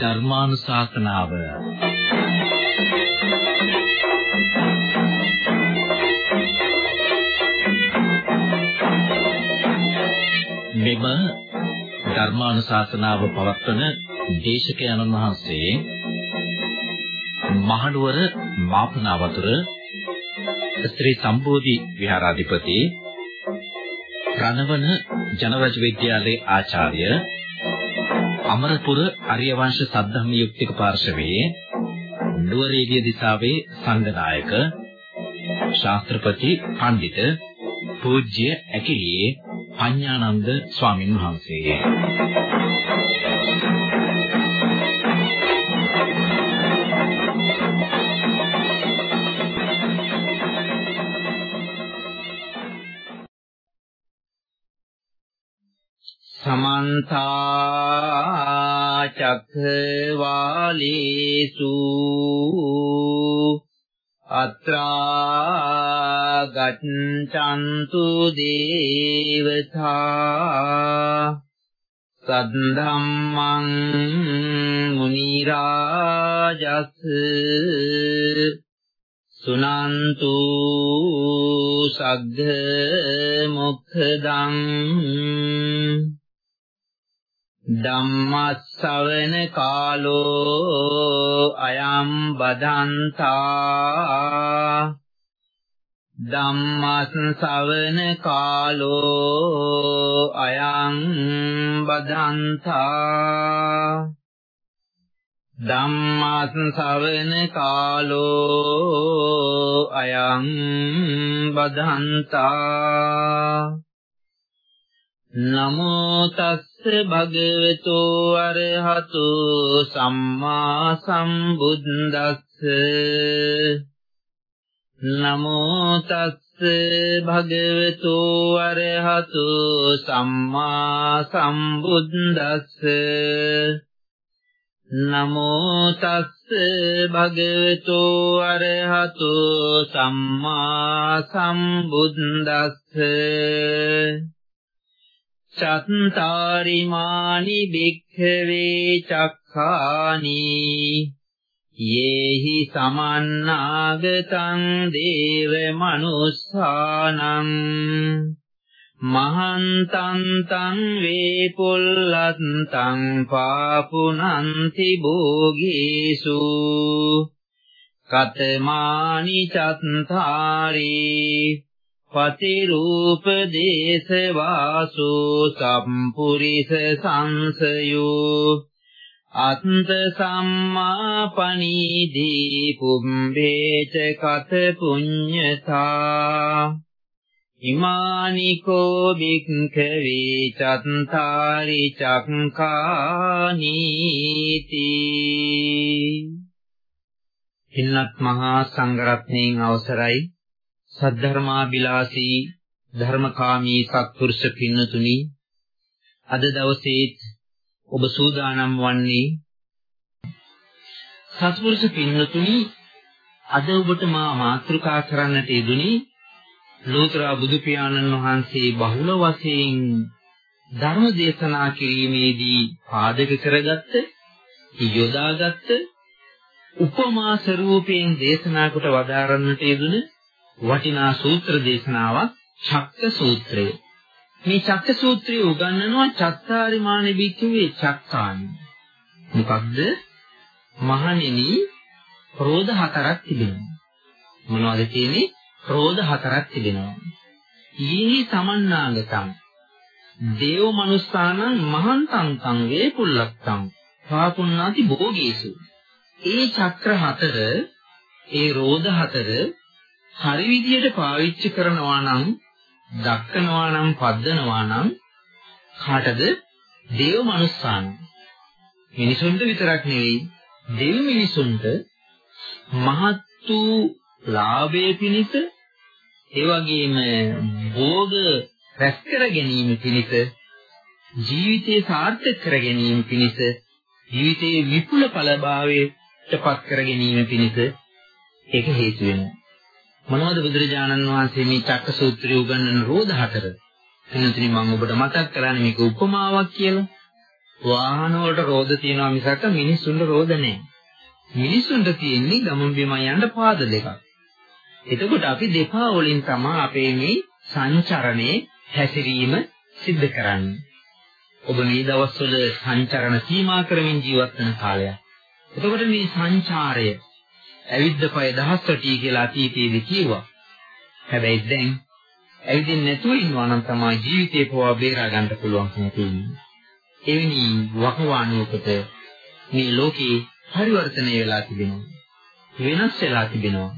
ධර්මානුශාසනාව මෙම ධර්මානුශාසනාව පවත්වන දේශකයන්න් වහන්සේ මහනුවර මාපනාවතුර ශ්‍රී සම්බෝධි විහාරාධිපති රණවන ජනරජ විද්‍යාලයේ ආචාර්ය අමරපුර අරියවංශ සද්ධම්ම යුක්තික පාර්ශවයේ නුවරඑළිය දිසාවේ සංඝනායක ශාස්ත්‍රපති පඬිත පූජ්‍ය ඇකිලියේ පඤ්ඤානන්ද ස්වාමින් වහන්සේ. සමන්ත චක්ඛවාලේසු අත්‍රා ගච්ඡන්තු දේවතා සද්ධම්මං මුනි රාජස් සුනන්තු සග්ග මොක්ඛදං ධම්මස්සවන කාලෝ අයම් බදන්තා. ධම්මස්සවන කාලෝ අයං බදන්තා. ධම්මස්සවන කාලෝ අයං බදන්තා. නමෝ තස්ස භගවතු අරහතු සම්මා සම්බුද්දස්ස. නමෝ තස්ස භගවතු අරහතු සම්මා සම්බුද්දස්ස. නමෝ තස්ස භගවතු අරහතු සම්මා සම්බුද්දස්ස. චත්තාරිමානි භික්ඛවේ චක්ඛානි යේහි සමන්නාගතං දේව මනුස්සානං මහන්තං තං වේපුල්ලත්තං පාපුනන්ති භෝගීසු කතමානි චත්තාරේ පතිරූප දේශ වාසු සම්පුරිස සංසයෝ අත්ත සම්මාපනීදී පුම්බේච කත පුඤ්ඤතා ඉමානිකෝ භික්ඛවේ චත්තාරි චක්ඛානීති හින්නත් මහා සංඝරත්නයන් අවසරයි. සද්ධර්මාබිලාසී ධර්මකාමී සත්පුරුෂ පින්නතුනි අද දවසේ ඔබ සූදානම් වන්නේ සත්පුරුෂ පින්නතුනි අද ඔබට මා මාතෘකා කරන්නට යෙදුනි ලෝතර බුදු පියාණන් වහන්සේ බහුල වශයෙන් ධර්ම දේශනා කිරීමේදී පාදක කරගත්ත යොදාගත්ත උපමා ස්වරූපයෙන් දේශනා කොට වදාරන්නට යෙදුන වටිනා සූත්‍ර දේශනාවක් චක්ක සූත්‍රය. මේ චක්ක සූත්‍රය උගන්වනවා චත්තාරිමාන බික්කවේ චක්කානි. මොකක්ද? මහණෙනි ක්‍රෝධ හතරක් තිබෙනවා. මොනවද තියෙන්නේ? ක්‍රෝධ හතරක් තිබෙනවා. ඊහි සමන්නාගතං දේව මනුස්සානං මහන්තං තං වේපුල්ලත්තං පාපුන්නාති භෝගීසු. ඒ චක්‍ර හතර ඒ රෝධ හතර හරි විදියට පාවිච්චි කරනවා නම් දක්කනවා නම් පද්දනවා නම් කාටද දේව මනුස්සාන මිනිසුන්ට විතරක් නෙවෙයි දෙව් මිනිසුන්ට මහත් වූ ලාභයේ පිණිස ඒ වගේම භෝග රැස් කර ගැනීම පිණිස ජීවිතය සාර්ථක කර ගැනීම පිණිස ජීවිතයේ විපුල ඵලභාවයට පත් කර ගැනීම පිණිස ඒක හේතු වෙනවා. මොනවද බුදුරජාණන් වහන්සේ මේ චක්ක සූත්‍රය උගන්වන රෝධ හතර? එනතුනි මම ඔබට මතක් කරන්නේ මේක උපමාවක් කියලා. වාහන වලට රෝධ තියෙනවා මිසක් මිනිස්සුන්ට රෝධ නැහැ. මිනිස්සුන්ට තියෙන්නේ ගමන් බිමන් යන්න පාද දෙකක්. එතකොට අපි දෙපා වලින් තමයි අපේ මේ සංචරණේ හැසිරීම සිද්ධ කරන්නේ. ඔබ මේ දවස්වල සංචරණ සීමා කරමින් ජීවත් වෙන කාලයක්. එතකොට මේ සංචාරය ඇවිද්ද පය දහස් වටී කියලා අතීතයේදී කිව්වා. හැබැයි දැන් ඇවිදින්න නැතුව ඉන්නවා නම් තමයි ජීවිතේ පවා බේරා ගන්න පුළුවන්කම තියෙන්නේ. එවැනි වකවානුවකට මේ ලෝකේ පරිවර්තනය වෙලා තිබෙනවා. වෙනස් වෙලා තිබෙනවා.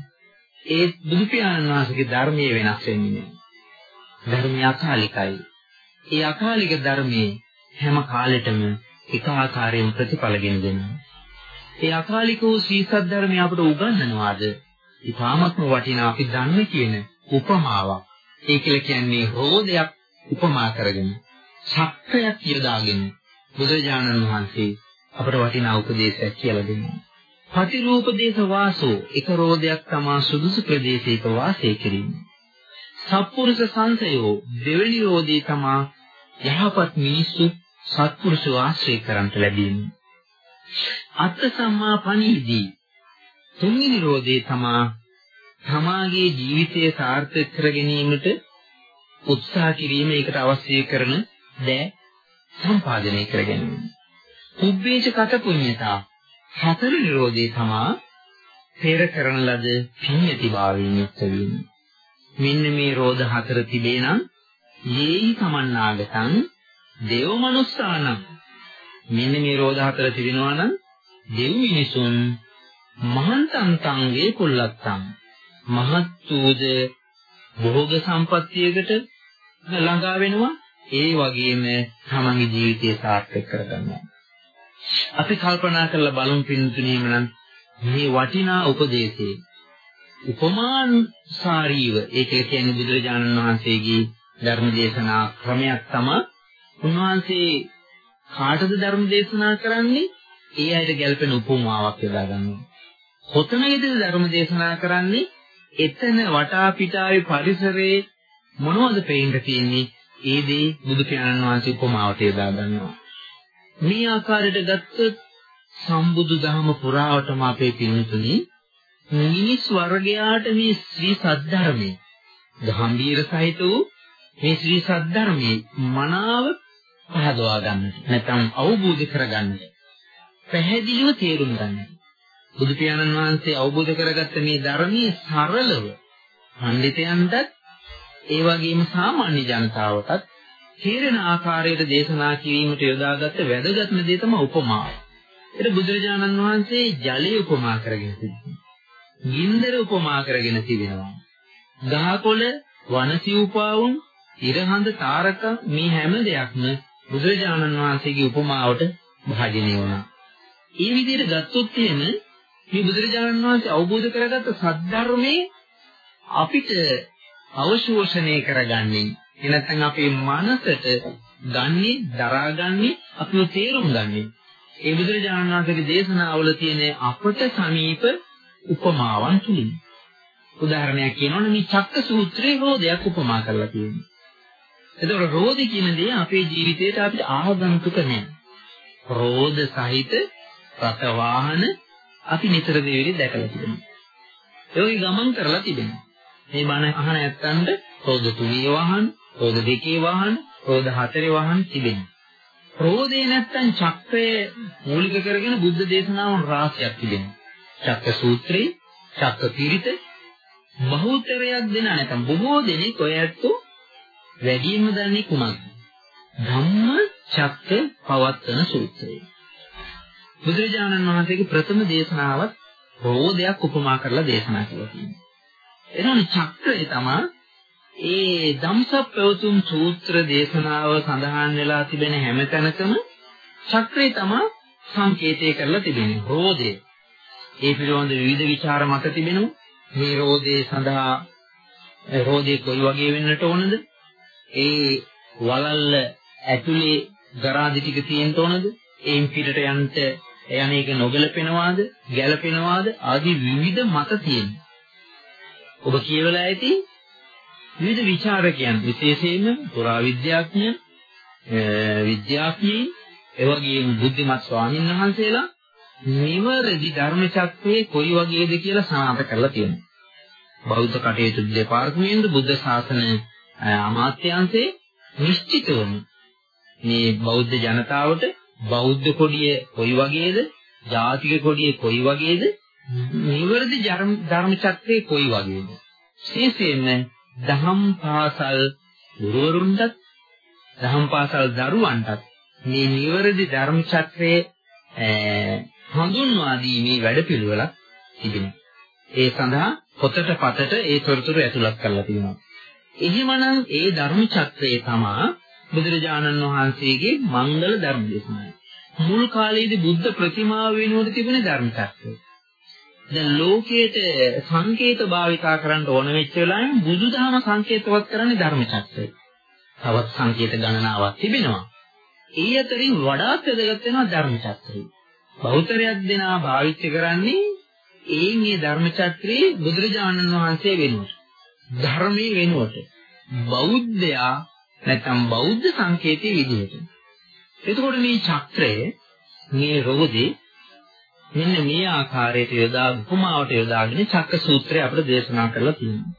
ඒ බුදු පියාණන් වහන්සේගේ ධර්මයේ වෙනස් වෙන්නේ නැහැ. ධර්මය අකාලිකයි. ඒ අකාලික ධර්මයේ හැම කාලෙටම එක ආකාරයෙන් ප්‍රතිඵලගෙන දෙනවා. ඒ අකාලික වූ සීසත් ධර්මය අපට උගන්වනවාද? ඊටාමත්ම වටිනා අපි දන්නේ කියන උපමාවක්. ඒ කියලා කියන්නේ රෝදයක් උපමා කරගෙන ශක්‍රයක් යොදාගෙන බුදුරජාණන් වහන්සේ අපට වටිනා උපදේශයක් කියලා දෙනවා. ප්‍රතිරූපදේශ වාසෝ එක රෝදයක් තමා සුදුසු ප්‍රදේශයක වාසය කිරීම. සත්පුරුෂ සංසයෝ දෙවෙනි රෝදේ තමා යහපත් මිනිස්සු සත්පුරුෂ ආශ්‍රය කරන්ට ලැබීම. අත්ථ සම්මා පණීදී තුන්වෙනි රෝදේ තමා තමාගේ ජීවිතය සාර්ථක කර ගැනීමට උත්සාහ කිරීම ඒකට අවශ්‍ය කරන දෑ සම්පාදනය කර ගැනීම. උබ්බේච කත පුඤ්ඤතා හතර නිරෝධේ තමා පෙර කරන ලද පිඤ්ඤතිභාවයෙන් යුක්ත වීම. මෙන්න මේ රෝධ හතර තිබේ නම් යේහි සමන්නාගතං දේව මනුස්සානම් මෙන්න මේ රෝධ හතර තිබෙනවා නම් දෙව් මිනිසුන් මහන්තන්තං වේ කුල්ලත්තං මහත් වූද භෝග සම්පත්තියකට ළඟා වෙනවා. ඒ වගේම තමන්ගේ ජීවිතය සාර්ථක කරගන්නවා. අපි කල්පනා කරලා බලමු පින්තුණීම නම් මේ වටිනා උපදේශේ උපමානුසාරීව ඒක කියන්නේ බුදුරජාණන් වහන්සේගේ ධර්ම දේශනා ක්‍රමයක් තමයි උන්වහන්සේ කාටද ධර්ම දේශනා කරන්නේ? ඒ අයට ගැලපෙන උපමාවක් යොදා ගන්නවා. කොතනකද ධර්ම දේශනා කරන්නේ එතන වටා පිටාවේ පරිසරයේ මොනවද පේන්න තියෙන්නේ ඒ දේ බුදු පියාණන් වහන්සේ උපමාවට යොදා ගන්නවා. මේ ආකාරයට ගත්තොත් සම්බුදු දහම පුරාවටම අපේ පින්තුනි මිනිස් වර්ගයාට මේ ශ්‍රී සද්ධර්මයේ ගාම්භීර සහිත වූ මේ ශ්‍රී සද්ධර්මයේ මනාව පහදවා ගන්නට නැත්නම් අවබෝධ කරගන්නට පැහැදිලිව තේරුම් ගන්නට බුදු පියාණන් වහන්සේ අවබෝධ කරගත්ත මේ ධර්මයේ සරලව පඬිතයන්ටත් ඒ වගේම සාමාන්‍ය ජනතාවටත් තේරෙන ආකාරයට දේශනා කිරීමට යොදාගත්ත වැදගත්ම දේ තමයි උපමාව. ඒක බුදුරජාණන් වහන්සේ ජලය උපමා කරගෙන තිබෙනවා. ගින්දර උපමා කරගෙන තිබෙනවා. ගහකොළ, වනසිව්පාවුන්, ඉරහඳ තාරක මේ හැම දෙයක්ම බුදුරජාණන් වහන්සේගේ උපමාවට භාජනය වුණා. ඒ විදිහට ගත්තොත් එහෙම මේ බුදුරජාණන් වහන්සේ අවබෝධ කරගත්ත සද්ධර්මයේ අපිට අවශෝෂණය කරගන්නේ එනත්නම් අපේ මනසට ගන්නේ දරාගන්නේ අපිව තේරුම් ගන්නේ ඒ බුදුරජාණන් වහන්සේගේ දේශනාවල තියෙන අපට සමීප උපමාවන් තුලින් උදාහරණයක් කියනවනේ මේ චක්ක සූත්‍රයේ රෝදයක් උපමා කරලා තියෙනවා. එතකොට රෝද කියන දේ අපේ ජීවිතේට අපිට ආගන්තුක නෑ. රෝද සහිත රත වාහන අපි නිතර දෙවිලි දැකලා තිබෙනවා. ඒ ගමන් කරලා තිබෙනවා. මේ බණ අහන ඇත්තන්ට රෝද තුනේ වාහන, රෝද දෙකේ වාහන, රෝද හතරේ වාහන තිබෙනවා. රෝදේ නැත්තම් චක්‍රය මූලික කරගෙන බුද්ධ දේශනාවන් රාශියක් තිබෙනවා. චක්ක සූත්‍රේ, චක්ක පිරිත බහුතරයක් දෙන නැත්නම් බොහෝ දෙනෙක් ඔය ඇත්තෝ වැඩිම දන්නේ කුමක්ද? ධම්ම චක්ක පවත්තන සූත්‍රය. බුදුරජාණන් වහන්සේගේ ප්‍රථම දේශනාවත් රෝදයක් උපමා කරලා දේශනා කළා තියෙනවා. එනවනේ චක්‍රය තමයි ඒ ධම්සප්පවතුම් සූත්‍ර දේශනාව සඳහන් වෙලා තිබෙන හැම තැනකම චක්‍රය තමයි සංකේතය කරලා තිබෙන්නේ. රෝදය. ඒ පිළිබඳ විවිධ ਵਿਚාර මත තිබෙනවා. මේ රෝදේ සඳහා රෝදේ කොයි වගේ වෙන්නට ඕනද? ඒ වලල්ල ඇතුලේ ගරාදි ටික තියෙන්න ඕනද? එයින් පිටට යන්න යන එක නොගැලපෙනවාද? ගැලපෙනවාද? ආදී විවිධ මත තියෙනවා. ඔබ කියවලා ඇති විවිධ ਵਿਚාරකයන් විශේෂයෙන්ම පුරාවිද්‍යාඥ විද්‍යාඥයින් එවැගේම බුද්ධිමත් ස්වාමීන් වහන්සේලා නිවැරදි ධර්ම චක්‍රයේ කොයි වගේද කියලා සනාථ කරලා තියෙනවා. බෞද්ධ කටයුතු දෙපාර්තමේන්තුව බුද්ධ ශාසන අමාත්‍යාංශයේ නිශ්චිතවම මේ බෞද්ධ ජනතාවට බෞද්ධ කොඩිය කොයි වගේද, ජාතික කොඩිය කොයි වගේද, නිවැරදි ධර්ම චක්‍රයේ කොයි වගේද. විශේෂයෙන්ම දහම් පාසල් ගුරුවරුන්ටත් දහම් පාසල් දරුවන්ටත් මේ නිවැරදි ධර්ම චක්‍රයේ හඳුන්වා දීමේ වැඩපිළිවෙලක් තිබෙනවා. ඒ සඳහා පොතට පතට ඒ තොරතුරු ඇතුළත් කරලා තියෙනවා. එහෙමනම් ඒ ධර්ම චක්‍රය තමයි බුදුරජාණන් වහන්සේගේ මංගල ධර්ම දේශනාව. මුල් කාලයේදී බුද්ධ ප්‍රතිමාව වෙනුවට තිබුණ ධර්ම චක්‍රය. දැන් ලෝකයට සංකේත භාවිතා කරන්න ඕන වෙච්ච වෙලාවෙන් බුදුදහම සංකේතවත් කරන්නේ ධර්ම චක්‍රය. තවත් සංකේත ගණනාවක් තිබෙනවා. ඒ අතරින් වඩාත් වැදගත් වෙනවා ධර්ම චක්‍රය. බෞද්ධරයක් දෙනා භාවිත කරන්නේ ඒ මේ ධර්ම චක්‍රයේ බුදුරජාණන් වහන්සේ වෙනුවට. ධර්මයේ වෙනුවට. බෞද්ධයා නැත්නම් බෞද්ධ සංකේතයේ විදිහට. එතකොට මේ චක්‍රය මේ රෝදේ මෙන්න මේ ආකාරයට යොදා උපමාවට යොදාගෙන චක්ක සූත්‍රය අපිට දේශනා කරලා තියෙනවා.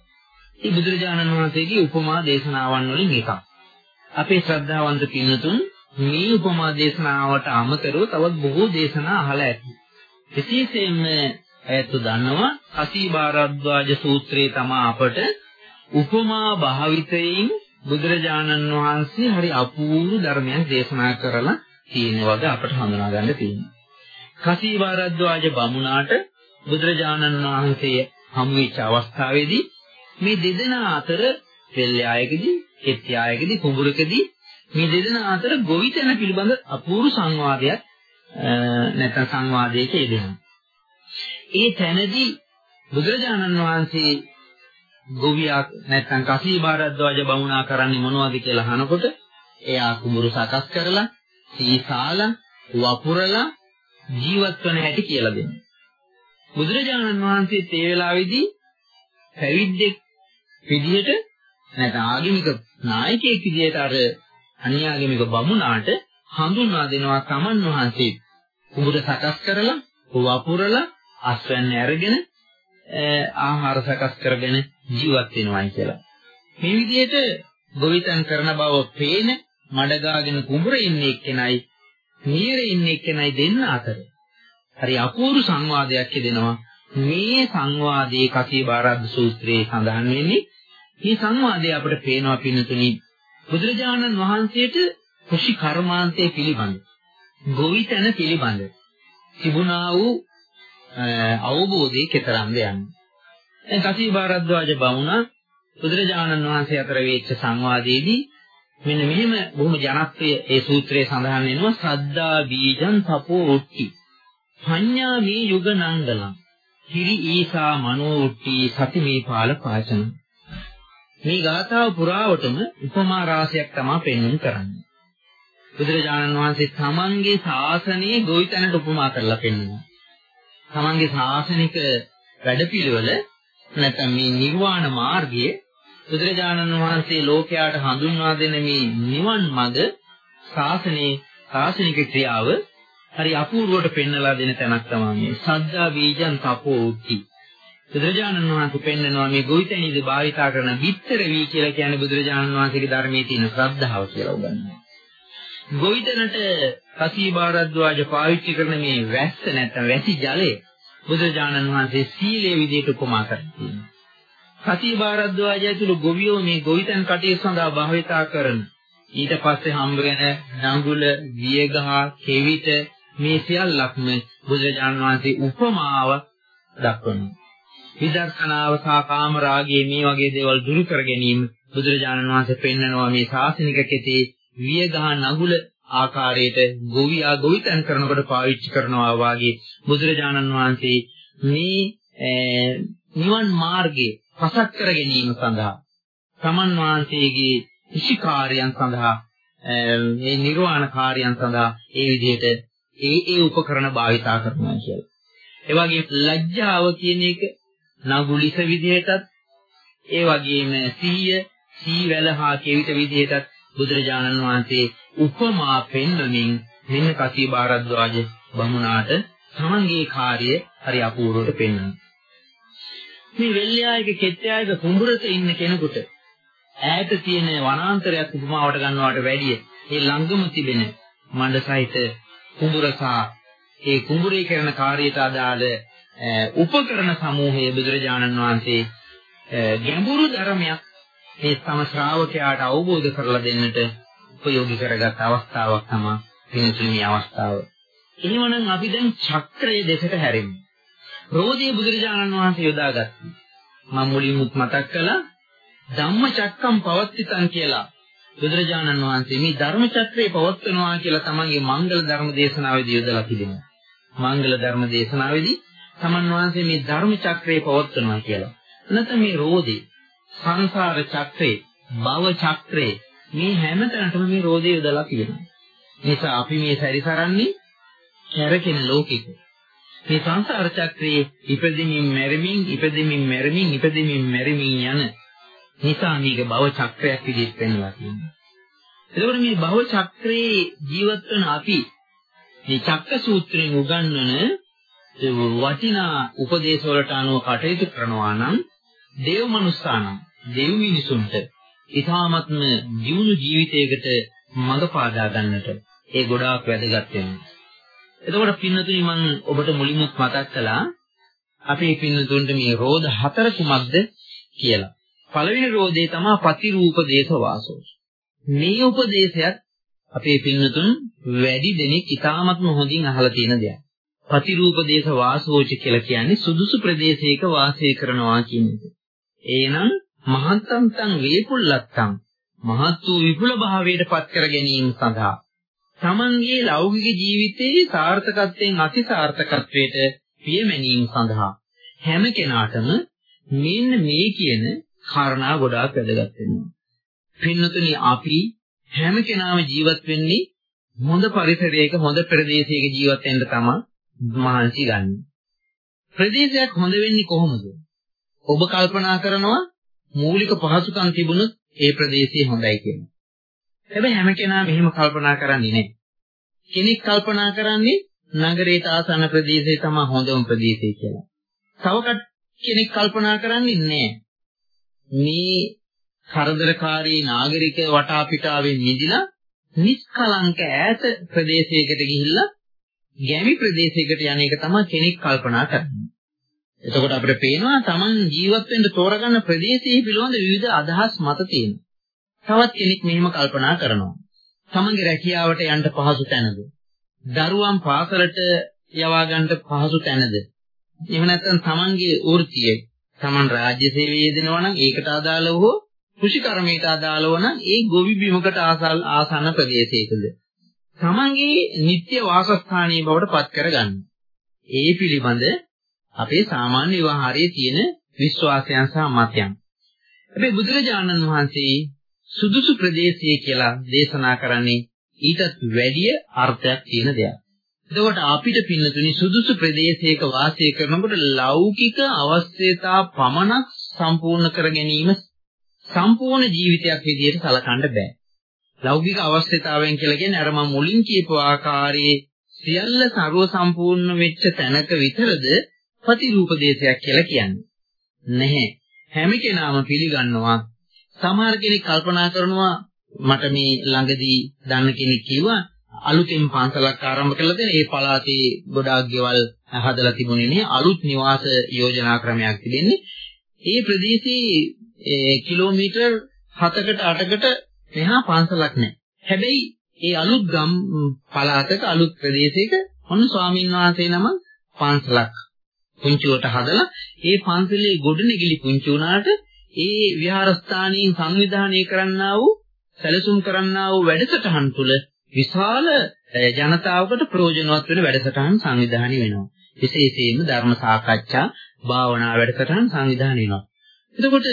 මේ බුදුරජාණන් වහන්සේගේ උපමා දේශනාවන් වලින් එකක්. අපේ ශ්‍රද්ධාවන්ත පින්තුන් මේ උපමා දේශනාවට අමතරව තවත් බොහෝ දේශනා අහලා ඇති. විශේෂයෙන්ම ඇත්ත දන්නවා අසීබාරද්වාජ සූත්‍රයේ තමයි අපට උපමා භාවිතයෙන් බුදුරජාණන් වහන්සේ හරි අපූර්ව ධර්මයක් දේශනා කරලා තියෙන වගේ අපට හඳුනා ගන්න තියෙනවා. කසීවාරද්වාජ බමුණාට බුදුරජාණන් වහන්සේ හමු වෙච්ච අවස්ථාවේදී මේ දෙදෙනා අතර පෙළයායකදී, කෙත්යායකදී, කුඹුරකදී මේ දෙදෙනා අතර ගොවිතැන පිළිබඳ අපූර්ව සංවාදයක් නැත්නම් සංවාදයක යෙදෙනවා. ඒ තැනදී බුදුරජාණන් වහන්සේ ගොවියා නැත්නම් කසීබාරද්වාජ බමුණා කරන්නේ මොනවද කියලා අහනකොට එයා කුඹුරු සකස් කරලා සීසාලා වපුරලා ජීවත් වෙන හැටි කියලා දෙනවා. බුදුරජාණන් වහන්සේ ඒ වෙලාවේදී පැවිද්දෙක් විදිහට නැත්නම් ආගමික නායකයෙක් විදිහට අර අන්‍යාගමික බමුණාට හඳුන්වා දෙනවා තමන් වහන්සේ කුඹුර සකස් කරලා වපුරලා අස්වැන්න අරගෙන ආහාර සකස් කරගෙන ජීවත් වෙනවායි කියලා. මේ විදිහට ගොවිතැන් කරන බව පේන මඩගාගෙන කුඹුර ඉන්නේ එක්කෙනයි නියරේ ඉන්නේ එක්කෙනයි දෙන්න අතර. හරි අපූර්ව සංවාදයක් දෙනවා. මේ සංවාදයේ කසී බාරද්ද සූත්‍රයේ සඳහන් වෙන්නේ මේ සංවාදය අපිට පේනවා පින්නතුනි බුදුරජාණන් වහන්සේට කුෂි කර්මාන්තයේ පිළිබඳ ගොවිතැන පිළිබඳ තිබුණා වූ අවබෝධයේ කතරම්ද යන්නේ. දැන් කසී බාරද්වාජ බමුණා බුදුරජාණන් වහන්සේ අතර වෙච්ච සංවාදයේදී මෙන්න මෙහෙම බොහොම ජනප්‍රිය ඒ සූත්‍රයේ සඳහන් වෙනවා සද්දා බීජං තපෝ උට්ටි පඤ්ඤා මේ යුග නංගලං හිරි ඊසා මනෝ උට්ටි සති මේ පාල පාචන. මේ ගාථාව පුරාවටම උපමා රාශියක් තමයි පෙන්වන්න කරන්නේ. බුදුරජාණන් වහන්සේ තමන්ගේ ශාසනයේ ගොවිතැනට උපමා කරලා පෙන්වනවා. තමන්ගේ ශාසනික වැඩපිළිවෙල නැත්නම් මේ නිර්වාණ මාර්ගයේ බුදුරජාණන් වහන්සේ ලෝකයාට හඳුන්වා දෙන මේ නිවන් මඟ ශාසනයේ ශාසනික ක්‍රියාව හරි අපූර්වවට පෙන්වලා දෙන තැනක් තමයි මේ සද්දා බීජං තපෝ උත්ති. බුදුරජාණන් වහන්සේ පෙන්වනවා මේ ගොවිතැනීදී භාවිතා කරන විතර වී කියලා කියන්නේ බුදුරජාණන් වහන්සේගේ ධර්මයේ තියෙන ශ්‍රද්ධාව කියලා උගන්වනවා. ගොවිතැනට කසීබාරද්වාජ පාවිච්චි කරන මේ වැස්ස නැත්නම් වැසි ජලය බුදුරජාණන් වහන්සේ සීලයේ විදිහට උපමා කරලා සතිය භාරද්වාජය ඇතුළු ගොවියෝ මේ ගොවිතැන් කටයුතු සඳහා භාවිතා කරන ඊට පස්සේ හම්බ වෙන නඟුල, වියගහ, කෙවිත මේ සියල්ලක්ම බුදුරජාණන් වහන්සේ උපමාව දක්වනවා. විදර්ශනාව සහ කාම රාගයේ මේ වගේ දේවල් දුරු කර ගැනීම බුදුරජාණන් වහන්සේ පෙන්නනවා මේ ශාසනික කෙතේ වියගහ නඟුල ආකාරයට ගොවියා ගොවිතැන් කරනකොට පාවිච්චි කරනවා වාගේ බුදුරජාණන් වහන්සේ මේ නිවන් මාර්ගයේ පසක් කර ගැනීම සඳහා සමන් වහන්සේගේ ඉෂිකාර්යයන් සඳහා මේ නිර්වාණ කාර්යයන් සඳහා ඒ විදිහට ඒ ඒ උපකරණ භාවිතා කරනවා කියලා. ඒ වගේම ලැජ්ජාව කියන එක නගුලිස විදිහටත් ඒ වගේම සීය සීවැල හා කෙවිත විදිහටත් බුදුරජාණන් වහන්සේ උපමා පෙන්වමින් මෙන්න කසී බාරද්වාජ බමුණාට තමන්ගේ කාර්යය හරි අපූර්වවට පෙන්වනවා. මේ වෙල්යායක කෙත්යායක කුඹුරක ඉන්න කෙනෙකුට ඈත තියෙන වනාන්තරයක් උපමාවට ගන්නවට වැඩිය ඒ ළඟම තිබෙන මණ්ඩ සහිත කුඹුරසා ඒ කුඹුරේ කරන කාර්යයට අදාළ උපකරණ සමූහය බුදුරජාණන් වහන්සේ ගැඹුරු ධර්මයක් මේ සම ශ්‍රාවකයාට අවබෝධ කරලා දෙන්නට උපයෝගී කරගත් අවස්ථාවක් තමයි පින්තුනි අවස්ථාව. එහෙමනම් අපි දැන් චක්‍රයේ දෙකට හැරෙමු. රෝධී බුදුරජාණන් වහන්සේ යොදාගත්තා. මම මුලින්ම මතක් කළා ධම්මචක්කම් පවත්තිතං කියලා. බුදුරජාණන් වහන්සේ මේ ධර්ම චක්‍රය පවත්වනවා කියලා තමන්ගේ මංගල ධර්ම දේශනාවේදී යොදලා තිබෙනවා. මංගල ධර්ම දේශනාවේදී තමන් වහන්සේ මේ ධර්ම චක්‍රය පවත්වනවා කියලා. නැත්නම් මේ රෝධී සංසාර චක්‍රේ, භව චක්‍රේ මේ හැමතැනටම මේ රෝධය යොදලා තිබෙනවා. නිසා අපි මේ සැරිසරන්නේ කැරකෙන ලෝකෙක. මේ සංසාර චක්‍රයේ ඉපදෙමින් මැරෙමින් ඉපදෙමින් මැරෙමින් ඉපදෙමින් මැරෙමින් යන නිසා මේක භව චක්‍රයක් විදිහට පෙන්වලා තියෙනවා. එතකොට මේ භව චක්‍රයේ ජීවත් වෙන අපි මේ චක්ක සූත්‍රයෙන් උගන්වන වටිනා උපදේශ වලට අනුව කටයුතු කරනවා නම් දේව මනුස්සානම් දෙව් මිනිසුන්ට ඊ타ත්ම ජීවුණු ජීවිතයකට මඟ පාදා ගන්නට ඒ ගොඩාක් වැදගත් වෙනවා. එතකොට පින්නතුනි මම ඔබට මුලින්ම මතක් කළා අපේ පින්නතුන්ට මේ රෝධ හතර කුමක්ද කියලා. පළවෙනි රෝධේ තමයි පතිරූප දේශ වාසෝ. මේ උපදේශයත් අපේ පින්නතුන් වැඩි දෙනෙක් ඉතාමත්ම හොඳින් අහලා තියෙන දෙයක්. පතිරූප දේශ වාසෝච කියලා කියන්නේ සුදුසු ප්‍රදේශයක වාසය කරනවා කියන එක. එහෙනම් මහත්තන්තං වේපුල්ලත්තං මහත් වූ විපුල භාවයට පත් කර ගැනීම සඳහා තමන්ගේ ලෞකික ජීවිතයේ සාර්ථකත්වයෙන් අතිසාර්ථකත්වයට පියමැනීම සඳහා හැම කෙනාටම මෙන්න මේ කියන කාරණා ගොඩාක් වැදගත් වෙනවා. පින්නතුනි අපි හැම කෙනාම ජීවත් වෙන්නේ හොඳ පරිසරයක හොඳ ප්‍රදේශයක ජීවත් වෙන්න තමයි මහන්සි ගන්න. ප්‍රදේශයක් හොඳ වෙන්නේ කොහොමද? ඔබ කල්පනා කරනවා මූලික පහසුකම් තිබුණොත් ඒ ප්‍රදේශය හොඳයි කියලා. හැබැයි හැම කෙනාම එහෙම කල්පනා කරන්නේ නැහැ. කෙනෙක් කල්පනා කරන්නේ නගරයට ආසන්න ප්‍රදේශය තමයි හොඳම ප්‍රදේශය කියලා. තව කෙනෙක් කල්පනා කරන්නේ නැහැ. මේ කරදරකාරී නාගරික වටාපිටාවෙන් මිදිලා නිෂ්කලංක ඈත ප්‍රදේශයකට ගිහිල්ලා ගැමි ප්‍රදේශයකට යන එක තමයි කෙනෙක් කල්පනා කරන්නේ. එතකොට අපිට පේනවා Taman ජීවත් වෙන්න තෝරගන්න ප්‍රදේශයේ පිළිබඳ විවිධ අදහස් මත තියෙනවා. තවත් කෙනෙක් මෙහෙම කල්පනා කරනවා. තමන්ගේ රැකියාවට යන්න පහසු තැනද? දරුවන් පාසලට යවා ගන්න පහසු තැනද? එහෙම නැත්නම් තමන්ගේ වෘත්තිය තමන් රාජ්‍ය සේවයේ යෙදෙනවා නම් ඒකට අදාළව හෝ කෘෂිකර්මයට අදාළව නම් ඒ ගොවි බිමකට ආසන්න ප්‍රදේශයකද? තමන්ගේ නිත්‍ය වාසස්ථානීය බවට පත් කරගන්න. ඒ පිළිබඳ අපේ සාමාන්‍ය විවාහාරයේ තියෙන විශ්වාසයන් සහ මතයන්. හැබැයි බුදුරජාණන් වහන්සේ සුදුසු ප්‍රදේශය කියලා දේශනා කරන්නේ ඊටත් වැඩිය අර්ථයක් තියෙන දෙයක්. එතකොට අපිට පින්නතුනි සුදුසු ප්‍රදේශයක වාසය කරනකොට ලෞකික අවශ්‍යතා පමණක් සම්පූර්ණ කර ගැනීම සම්පූර්ණ ජීවිතයක් විදිහට සලකන්න බෑ. ලෞකික අවශ්‍යතාවයන් කියලා කියන්නේ අර මම මුලින් කියපු ආකාරයේ සියල්ල ਸਰව සම්පූර්ණ වෙච්ච තැනක විතරද ප්‍රතිරූප දේශයක් කියලා කියන්නේ. නැහැ. හැම කෙනාම පිළිගන්නවා සමහර කෙනෙක් කල්පනා කරනවා මට මේ ළඟදී දන්න කෙනෙක් කිව්වා අලුතෙන් පන්සලක් ආරම්භ කළා දෙන ඒ පළාතේ ගොඩාක් ගෙවල් හදලා තිබුණේ නේ අලුත් නිවාස යෝජනා ක්‍රමයක් තිබෙන්නේ ඒ ප්‍රදේශයේ කිලෝමීටර් 7කට 8කට මෙහා පන්සලක් නැහැ හැබැයි ඒ අලුත් ගම් පළාතක අලුත් ප්‍රදේශයක ඔන්න ස්වාමීන් වහන්සේ නම පන්සලක් පුංචුවට හදලා ඒ පන්සලේ ගොඩනැගිලි පුංචි වුණාට ඒ විහාරස්ථානයෙන් සංවිධානය කරන්නා වූ සැලසුම් කරන්නා වූ වැඩසටහන් තුළ විශාල ජනතාවකට ප්‍රයෝජනවත් වෙන වැඩසටහන් සංවිධානය වෙනවා. විශේෂයෙන්ම ධර්ම සාකච්ඡා, භාවනා වැඩසටහන් සංවිධානය වෙනවා. එතකොට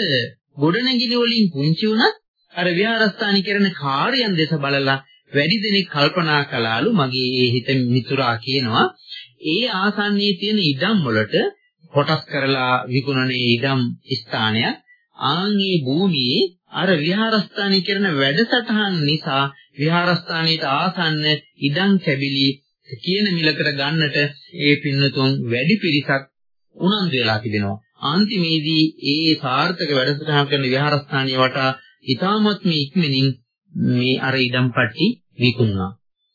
ගොඩනැගිලි වලින් පුංචි වුණත් අර විහාරස්ථානි කරන කාර්යයන් දෙස බලලා වැඩි දෙනෙක් කල්පනා කළාලු මගේ ඒ හිත මිතුරා කියනවා ඒ ආසන්නයේ තියෙන ඉඩම් වලට කොටස් කරලා විකුණනේ ඉඩම් ස්ථානයක් ආන්ගේ භූමියේ අර විහාරස්ථානි කරන වැඩසටහන් නිසා විහාරස්ථානයට ආසන්න ඉඩම් කැබිලි කියන මිලකට ගන්නට ඒ පින්නතුන් වැඩි පිරිසක් උනන්දු වෙලා තිබෙනවා. අන්තිමේදී ඒ සාර්ථක වැඩසටහන් කරන විහාරස්ථානිය වටා ඊ타මත් මේ ඉක්මනින් මේ අර ඉඩම් පට්ටි විකුණුණා.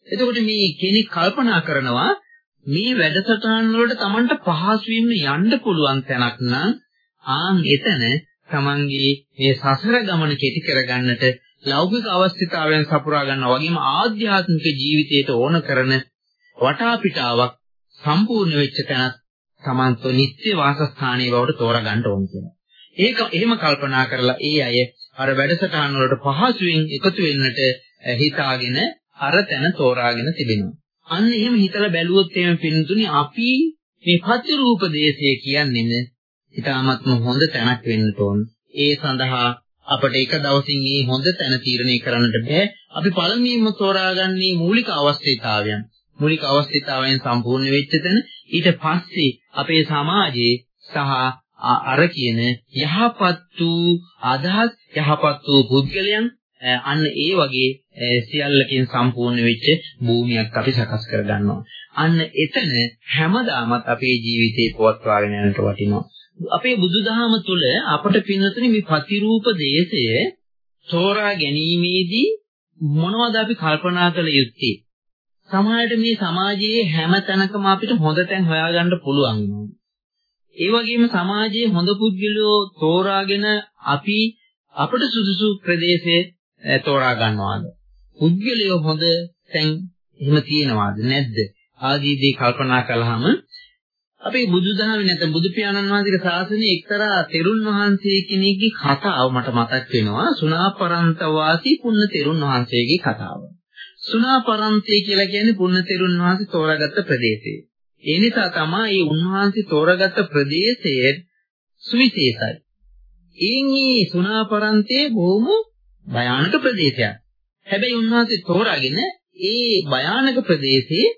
එතකොට මේ කෙනෙක් කල්පනා කරනවා මේ වැඩසටහන් වලට Tamanට පහසුවෙන්ම යන්න පුළුවන් තැනක් නම් ආන් එතන Tamanගේ මේ සසර ගමන කෙටි කරගන්නට ලෞකික අවස්ථිතාවයන් සපුරා ගන්නවා වගේම ආධ්‍යාත්මික ජීවිතයට ඕන කරන වටාපිටාවක් සම්පූර්ණ වෙච්ච තැනක් Tamanto නිත්‍ය වාසස්ථානයේ බවට තෝරගන්න ඕන කියලා. ඒක එහෙම කල්පනා කරලා ඒ අය අර වැඩසටහන් වලට පහසුවෙන් එකතු වෙන්නට හිතාගෙන අර තැන තෝරාගෙන තිබෙනවා. අන්න එහෙම හිතලා බැලුවොත් එහෙම පින්තුනි අපි මේ පත්‍ය දේශය කියන්නේ ඊටාත්ම හොඳ තැනක් වෙන්න ඕන. ඒ සඳහා අපට එක දවසින් මේ හොඳ තැන තීරණය කරන්නට බෑ. අපි පළමුවෙන්ම තෝරාගන්නේ මූලික අවශ්‍යතාවයන්. මූලික අවශ්‍යතාවයන් සම්පූර්ණ වෙච්ච තැන ඊට පස්සේ අපේ සමාජයේ සහ අර කියන යහපත් වූ අදහස් යහපත් වූ පුද්ගලයන් අන්න ඒ වගේ සියල්ලකින් සම්පූර්ණ වෙච්ච භූමියක් අපි සකස් කර ගන්නවා. අන්න එතන හැමදාමත් අපේ ජීවිතේ පවත්වාගෙන යන්නට වටිනවා. අපේ බුදුදහම තුළ අපට පින්නතුනි මේ ප්‍රතිරූප දේශය තෝරා ගැනීමේදී මොනවද අපි කල්පනා කළ යුත්තේ? සමාජයට මේ සමාජයේ හැම තැනකම අපිට හොඳ තැන් හොයාගන්න පුළුවන් වෙනවා. ඒ වගේම සමාජයේ හොඳ පුද්ගලයෝ තෝරාගෙන අපි අපට සුදුසු ප්‍රදේශයේ තෝරා ගන්නවාද? පුද්ගලයෝ හොඳ තැන් එහෙම තියෙනවාද නැද්ද? ආදී දේ කල්පනා කළාම අපේ බුදුදහමේ නැත්නම් බුදු පියාණන් වහන්සේගේ ශාසනයේ එක්තරා තෙරුන් වහන්සේ කෙනෙක්ගේ කතාව මට මතක් වෙනවා සුණාපරන්ත වාසී පුන්න තෙරුන් වහන්සේගේ කතාව. සුණාපරන්තේ කියලා කියන්නේ පුන්න තෙරුන් වහන්සේ තෝරාගත්ත ප්‍රදේශය. ඒ නිසා තමයි මේ උන්වහන්සේ තෝරාගත්ත ප්‍රදේශයේ සුවිශේෂයි. එන්නේ සුණාපරන්තේ බොහොම භයානක ප්‍රදේශයක්. හැබැයි උන්වහන්සේ තෝරාගෙන ඒ භයානක ප්‍රදේශයේ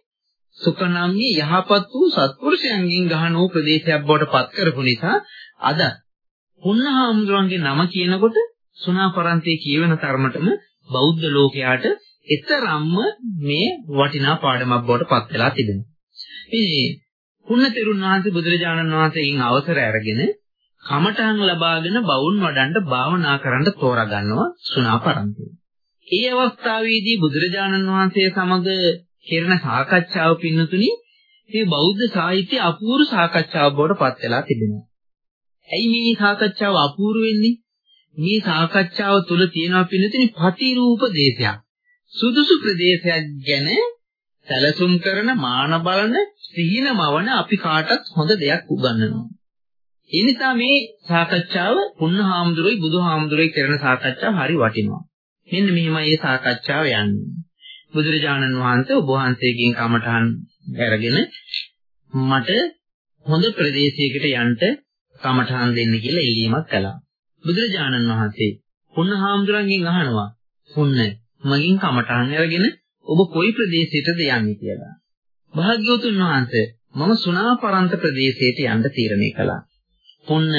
සුඛනම්යේ යහපත් වූ සත්පුරුෂයන්ගෙන් ගහන වූ ප්‍රදේශයක් බවට පත් කරපු නිසා අද පුන්නහාමුදුරන්ගේ නම කියනකොට සුණාපරන්තේ කියවෙන තරමටම බෞද්ධ ලෝකයාට එතරම්ම මේ වටිනා පාඩමක් බවට පත් වෙලා තිබෙනවා. මේ පුන්නතෙරුන් වහන්සේ බුදුරජාණන් වහන්සේගෙන් අවසර අරගෙන කමඨහන් ලබාගෙන බවුන් වඩන්න භාවනා කරන්න තෝරා ගන්නවා සුණාපරන්තේ. ඒ අවස්ථාවේදී බුදුරජාණන් වහන්සේ සමග කෙරෙන සාකච්ඡාව පින්නතුනි මේ බෞද්ධ සාහිත්‍ය අපූර්ව සාකච්ඡාවක් බවට පත් වෙලා තිබෙනවා. ඇයි මේ සාකච්ඡාව අපූර්ව වෙන්නේ? මේ සාකච්ඡාව තුළ තියෙනවා පින්නතුනි ප්‍රතිරූප දේශයක්. සුදුසු ප්‍රදේශයක් ගැන සැලසුම් කරන මාන බලන සිහිනමවන අපි කාටත් හොඳ දෙයක් උගන්වනවා. ඒ නිසා මේ සාකච්ඡාව පුන්නහාමුදුරුයි බුදුහාමුදුරුයි කරන සාකච්ඡාව හරි වටිනවා. මෙන්න මෙහිමයි මේ සාකච්ඡාව යන්නේ. බුදුරජාණන් වහන්සේ ඔබ වහන්සේගෙන් කමඨහන් අරගෙන මට හොඳ ප්‍රදේශයකට යන්න කමඨහන් දෙන්න කියලා ඉල්ලීමක් කළා. බුදුරජාණන් වහන්සේ පුන්නහාමුදුරන්ගෙන් අහනවා පුන්න මගෙන් කමඨහන් අරගෙන ඔබ කොයි ප්‍රදේශයටද යන්නේ කියලා. භාග්‍යවතුන් වහන්සේ මම සුණාපරන්ත ප්‍රදේශයට යන්න තීරණය කළා. පුන්න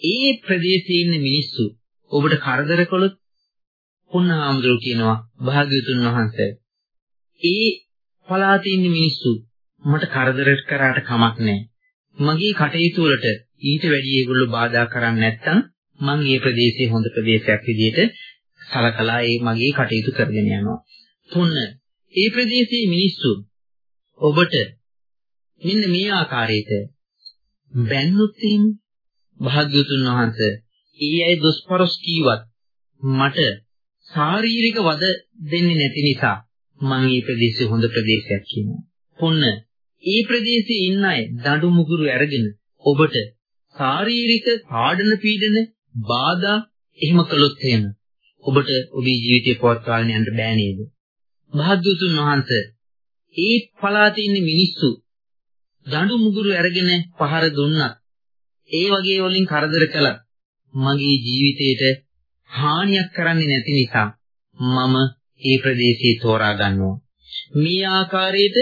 ඒ ප්‍රදේශයේ ඉන්න මිනිස්සු ඔබට කරදර කළොත් පුන්නහාමුදුරුවෝ කියනවා භාග්‍යවතුන් වහන්සේ ඒ පළාතේ ඉන්න මිනිස්සු මට කරදර කරාට කමක් නැහැ. මගේ කටයුතු වලට ඊට වැඩි ඒගොල්ලෝ බාධා කරන්නේ නැත්නම් මම මේ ප්‍රදේශයේ හොඳ ප්‍රදේශයක් විදිහට සලකලා ඒ මගේ කටයුතු කරගෙන යනවා. තුන ඒ ප්‍රදේශයේ මිනිස්සු ඔබට මෙන්න මේ ආකාරයට බැන්නොත් එහෙම භාග්‍යවතුන් වහන්සේ ඊ අය දුෂ්පරස් කීවත් මට ශාරීරික වද දෙන්නේ නැති නිසා මම මේ ප්‍රදේශයේ හොඳ ප්‍රදේශයක් කියනවා. පොන්න ඒ ප්‍රදේශයේ ඉන්න අය දඬු මුගුරු අරගෙන ඔබට ශාරීරික පාඩන පීඩන බාධා එහෙම කළොත් එහෙම ඔබට ඔබේ ජීවිතය පවත්වාගෙන යන්න බෑ නේද? භාග්‍යවතුන් වහන්සේ ඒ පළාතේ ඉන්න මිනිස්සු දඬු මුගුරු අරගෙන පහර දුන්නත් ඒ වගේ වලින් කරදර කළා මගේ ජීවිතේට හානියක් කරන්නේ නැති නිසා මම ඒ ප්‍රදේශය තෝරා ගන්නවා. මේ ආකාරයට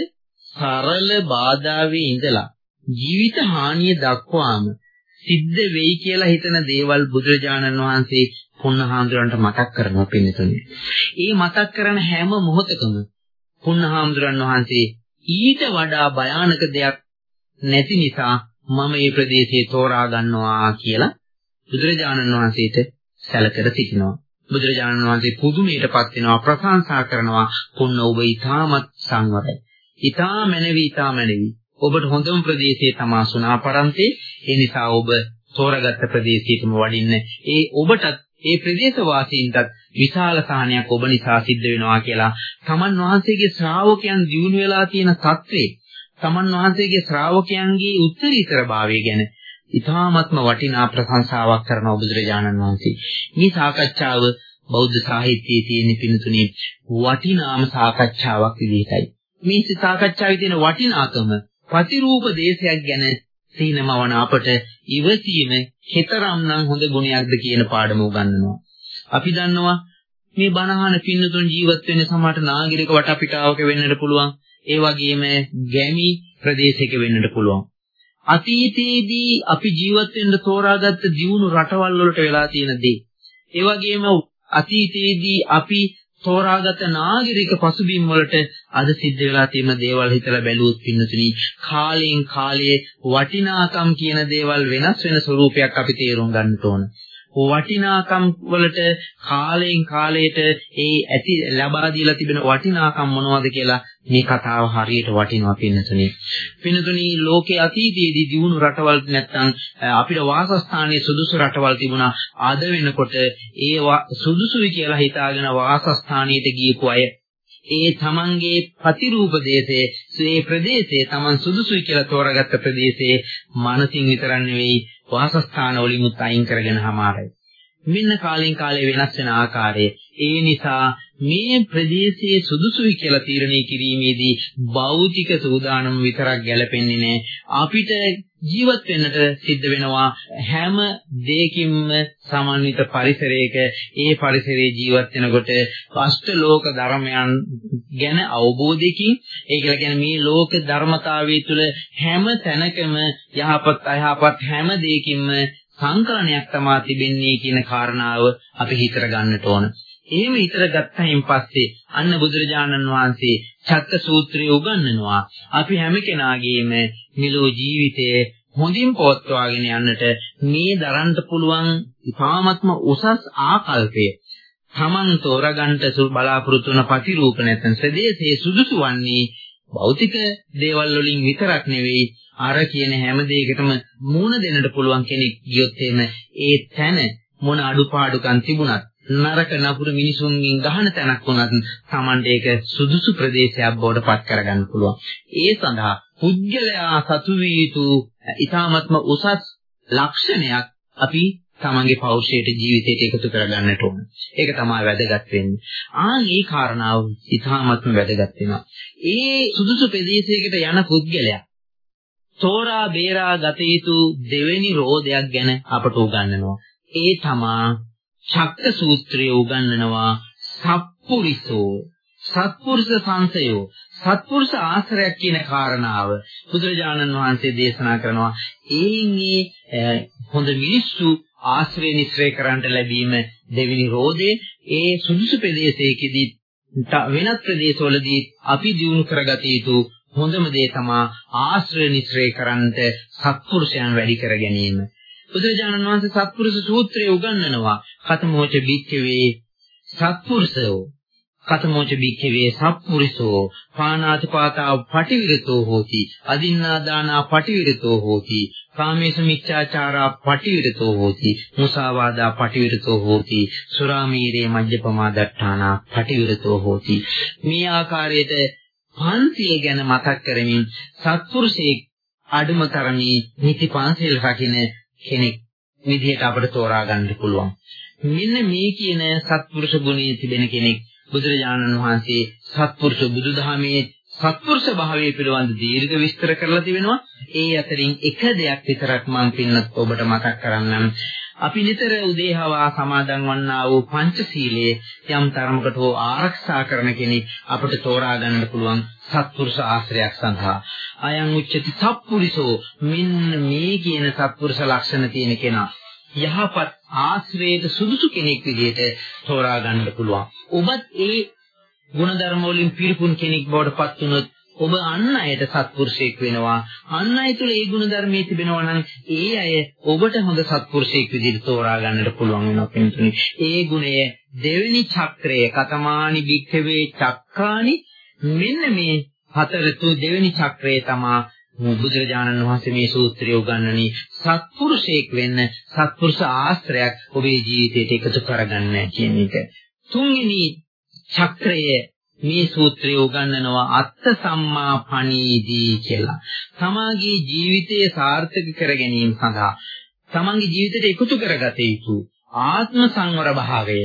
සරල බාධාවේ ඉඳලා ජීවිත හානිය දක්වාම සිද්ධ වෙයි කියලා හිතන දේවල් බුදුරජාණන් වහන්සේ පුන්නහාමුදුරන්ට මතක් කරනවා පින්නතුනේ. ඒ මතක් කරන හැම මොහොතකම පුන්නහාමුදුරන් වහන්සේ ඊට වඩා භයානක දෙයක් නැති නිසා මම මේ ප්‍රදේශයේ තෝරා ගන්නවා කියලා බුදුරජාණන් වහන්සේට සැලකර සිටිනවා. බුදුරජාණන් වහන්සේ පුදුමයටපත් වෙනවා ප්‍රශංසා කරනවා පුන්න ඔබ ඊටමත් සංවරයි. ඊටා මැනවි ඊටා මැනවි. ඔබට හොඳම ප්‍රදේශයේ තමා සුණාපරන්තේ ඒ නිසා ඔබ තෝරාගත්ත ප්‍රදේශයකම වඩින්න. ඒ ඔබටත් ඒ ප්‍රදේශ වාසීන්ටත් විශාල සහනයක් ඔබ නිසා සිද්ධ වෙනවා කියලා තමන් වහන්සේගේ ශ්‍රාවකයන් දිනු වෙලා තියෙන தત્වේ තමන් වහන්සේගේ ශ්‍රාවකයන්ගේ උත්තරීතර භාවය ගැන ඉතාමත්ම වටිනා ප්‍රශංසාවක් කරන බුදුරජාණන් වහන්සේ. මේ සාකච්ඡාව බෞද්ධ සාහිත්‍යයේ තියෙන පිණුතුනේ වටිනාම සාකච්ඡාවක් විදිහටයි. මේ සාකච්ඡාවේ තියෙන වටිනාකම ප්‍රතිරූප දේශයක් ගැන සීනමවන අපට ඉවසීම හතරම්නම් හොඳ ගුණයක්ද කියන පාඩම උගන්වනවා. අපි දන්නවා මේ බණහන පින්නතුන් ජීවත් වෙන සමහර නාගරික වටපිටාවක වෙන්නට පුළුවන්. ඒ වගේම ගැමි ප්‍රදේශයක වෙන්නට පුළුවන්. අතීතයේදී අපි ජීවත් වෙන්න තෝරාගත්ත දියුණු රටවල් වලට වෙලා තියෙන දේ. ඒ වගේම අතීතයේදී අපි තෝරාගත නාගරික පසුබිම් වලට අද සිද්ධ වෙලා තියෙන දේවල් හිතලා බැලුවොත් පින්නතුනි කාලයෙන් කාලයේ වටිනාකම් කියන දේවල් වෙනස් වෙන ස්වරූපයක් අපි තේරුම් ගන්නට ඕන. වටිනාකම් වලට කාලයෙන් කාලයට ඒ ඇති ලබා දීලා තිබෙන වටිනාකම් මොනවද කියලා මේ කතාව හරියට වටිනවා පින්නතුනි. පින්නතුනි ලෝකයේ අතීතයේදී දියුණු රටවල් නැත්නම් අපිට වාසස්ථානයේ සුදුසු රටවල් තිබුණා. අද වෙනකොට ඒ සුදුසුයි කියලා හිතාගෙන වාසස්ථානයට ගියපු අය ඒ තමන්ගේ ප්‍රතිරූප දේශයේ මේ ප්‍රදේශයේ තමන් සුදුසුයි කියලා තෝරාගත්ත ප්‍රදේශයේ මානසින් විතරක් නෙවෙයි වාසස්ථාන වලිමුත් අයින් කරගෙන හමාරයි. මෙන්න කාලෙන් කාලේ වෙනස් වෙන ආකාරය. ඒ නිසා මේ ප්‍රදේශයේ සුදුසුයි කියලා තීරණය කිරීමේදී භෞතික සූදානම විතරක් ගැලපෙන්නේ නැහැ. අපිට ජීවත් වෙන්නට සිද්ධ වෙනවා හැම දෙයකින්ම සමන්විත පරිසරයක ඒ පරිසරයේ ජීවත් වෙනකොට අෂ්ටලෝක ධර්මයන් ගැන අවබෝධයකින් ඒ කියලා කියන්නේ මේ ලෝක ධර්මතාවය තුළ හැම තැනකම යහපත් අයහපත් හැම දෙයකින්ම සංකලනයක් තමා තිබෙන්නේ කියන කාරණාව අපි හිතර ගන්නට ඕන. එහෙම හිතර ගත්තයින් පස්සේ අන්න බුදුරජාණන් වහන්සේ චත්ත සූත්‍රය උගන්වනවා. අපි හැම කෙනාගේම නිලෝ ජීවිතයේ හොඳින් පවත්වාගෙන යන්නට මේ දරන්න පුළුවන් ඉතාමත්ම උසස් ආකල්පය තමන් තෝරගන්න බලාපොරොත්තු වන ප්‍රතිරූප නැත්නම් සදේශයේ සුදුසු වන්නේ භෞතික දේවල් වලින් විතරක් නෙවෙයි අර කියන හැම දෙයකටම මූණ දෙන්නට පුළුවන් කෙනෙක් ගියොත් ඒ තැන මොන අඩුපාඩුකම් තිබුණත් නරක නපුරු මිනිසුන්ගෙන් ගහන තැනක් වුණත් Tamante ඒක සුදුසු ප්‍රදේශයක් බවට පත් කරගන්න පුළුවන්. ඒ සඳහා පුද්ගලයා සතු වී යුතු ඊ타ත්ම උසස් ලක්ෂණයක් අපි තමන්ගේ පෞරුෂයට ජීවිතයට එකතු කරගන්නට ඕන. ඒක තමයි වැදගත් වෙන්නේ. ආන් ඒ කාරණාව ඊ타ත්ම වැදගත් වෙනවා. ඒ සුදුසු ප්‍රදේශයකට යන පුද්ගලයා තෝරා බේරා ගත යුතු දෙවෙනි රෝධයක් ගැන අපට උගන්වනවා. ඒ තමා චක්ක සූත්‍රය උගන්වනවා සප්පුරිසෝ සත්පුරුෂ සංසයෝ. සත්පුරුෂ ආශ්‍රයක් කියන කාරණාව බුදුරජාණන් වහන්සේ දේශනා කරනවා. ඒන්නේ හොඳ මිනිස්සු ආශ්‍රය නිස්රේ කරන්නට ලැබීම දෙවෙනි රෝධේ ඒ සුදුසු ප්‍රදේශයකදී වෙනත් ප්‍රදේශවලදී අපි දිනු කරගත යුතු හොඳම දේ තමයි ආශ්‍රය නිස්රේ කරන්නට සත්පුරුෂයන් වැඩි කර ගැනීම. බුදුරජාණන් වහන්සේ සත්පුරුෂ සූත්‍රය උගන්වනවා. කතමෝච බික්කවේ සත්පුරුෂයෝ කතමෝච බික්කවේ සත්පුරුෂෝ. පානාතිපාතා පටිවිරතෝ හෝති. අදින්නාදානා පටිවිරතෝ හෝති. කාමේසු මිච්ඡාචාරා පටිවිරතෝ හෝති. මුසාවාදා පටිවිරතෝ හෝති. සුරාමීරේ මජ්ජපමා දට්ඨානා පටිවිරතෝ හෝති. මේ ආකාරයට පන්සිය ගැන මතක් කරමින් සත්පුරුෂයෙක් අඩුම තරමේ නිති පන්සිල් රකින්න කෙනෙක් විදිහට අපිට තෝරා ගන්න පුළුවන්. මෙන්න මේ කියන සත්පුරුෂ ගුණයේ තිබෙන කෙනෙක් බුදුරජාණන් වහන්සේ සත්පුරුෂ බුදුදහමේ සත්පුරුෂ භාවය පිළිබඳ දීර්ඝ විස්තර කරලා තිබෙනවා. ඒ අතරින් එක දෙයක් විතරක් මම පින්නත් ඔබට මතක් කරන්නම්. අපි නිතර උදේහවා සමාදන් වන්නා වූ පංචශීලයේ යම් තරමකට හෝ ආරක්ෂා කරන කෙනෙක් අපට තෝරා ගන්නට පුළුවන් සත්පුරුෂ ආශ්‍රයයක් සඳහා අයං උච්චති සත්පුරිසෝ මෙන්න මේ කියන සත්පුරුෂ ලක්ෂණ තියෙන කෙනා යහපත් ආශ්‍රයයට සුදුසු කෙනෙක් විදිහට තෝරා ගන්න පුළුවන්. ඔබත් ඒ ගුණධර්ම වලින් පිරිපුන් කෙනෙක් බවට පත් වුණොත් ඔබ අන් අයට සත්පුරුෂයෙක් වෙනවා. අන් අය තුළ ඒ ගුණ ධර්මයේ තිබෙනවා නම් ඒ අය ඔබට හොඳ සත්පුරුෂයෙක් විදිහට තෝරා ගන්නට පුළුවන් වෙනවා පින්තුනි. ඒ ගුණය දෙවෙනි චක්‍රයේ කතමානි භික්ඛවේ චක්කානි මෙන්න මේ හතර තු දෙවෙනි චක්‍රයේ තමා බුදුරජාණන් වහන්සේ මේ සූත්‍රය උගන්වන්නේ සත්පුරුෂයෙක් වෙන්න සත්පුරුෂ ආශ්‍රයක් ඔබේ ජීවිතයට එකතු කරගන්න කියන එක. තුන්වෙනි චක්‍රයේ මේ සූත්‍රය උගන්වනවා අත්ත සම්මා පණීදී කියලා. තමාගේ ජීවිතය සාර්ථක කර ගැනීම සඳහා තමන්ගේ ජීවිතයට එකතු කරගත යුතු ආත්ම සංවර භාවය.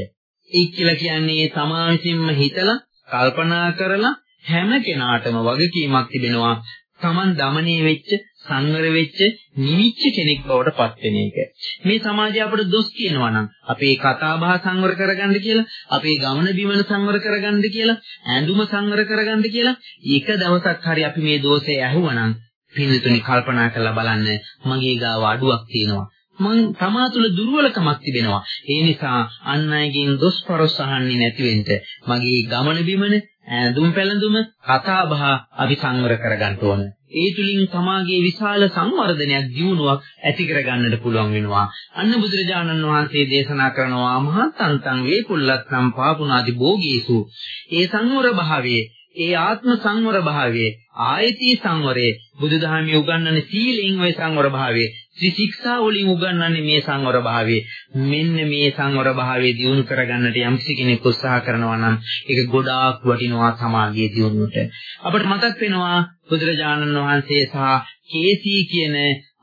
ඒ කියලා කියන්නේ තමා විසින්ම හිතලා කල්පනා කරලා හැම කෙනාටම වගකීමක් තිබෙනවා තමන් দমনයේ වෙච්ච සංවර වෙච්ච නිවිච්ච කෙනෙක් බවට පත් වෙන එක. මේ සමාජය අපට දොස් කියනවා නම් අපේ කතා බහ සංවර කරගන්න කියලා, අපේ ගමන බිමන සංවර කරගන්න කියලා, ඇඳුම සංවර කරගන්න කියලා, එක දවසක් හරි අපි මේ දෝෂය ඇහුවනම් පින්තුනි කල්පනා කරලා බලන්න මගේ ගාව අඩුවක් තියෙනවා. මං තමා තුළ දුර්වලකමක් තිබෙනවා. ඒ නිසා අන් අයගෙන් දොස් පරොස් අහන්නේ නැති වෙන්න මගේ ගමන බිමන ඇඳුම් පැළඳුම කතා බහ අපි සංවර කරගන්න ඕන. ඒ තුලින් සමාගයේ විශාල සංවර්ධනයක් දියුණුවක් ඇති කරගන්නට පුළුවන් වෙනවා. අන්න බුදුරජාණන් වහන්සේ දේශනා කරනවා මහත්තන්තං වේකුල්ලත්නම් පාපුනාදි භෝගීසු. ඒ සංවර භාවයේ ඒ ආත්ම සංවර භාවයේ ආයති සංවරයේ බුදුදහමේ උගන්වන සීලෙන් ওই සංවර භාවයේ ත්‍රිශික්ෂා වලින් උගන්වන්නේ මේ සංවර භාවයේ. මෙන්න මේ සංවර භාවයේ දියුණු කරගන්නට යම් කෙනෙක් උත්සාහ කරනවා නම් ඒක ගොඩාක් වටිනවා සමාජයේ දියුණුවට. අපිට මතක් වෙනවා බුදුරජාණන් වහන්සේ සහ කේසී කියන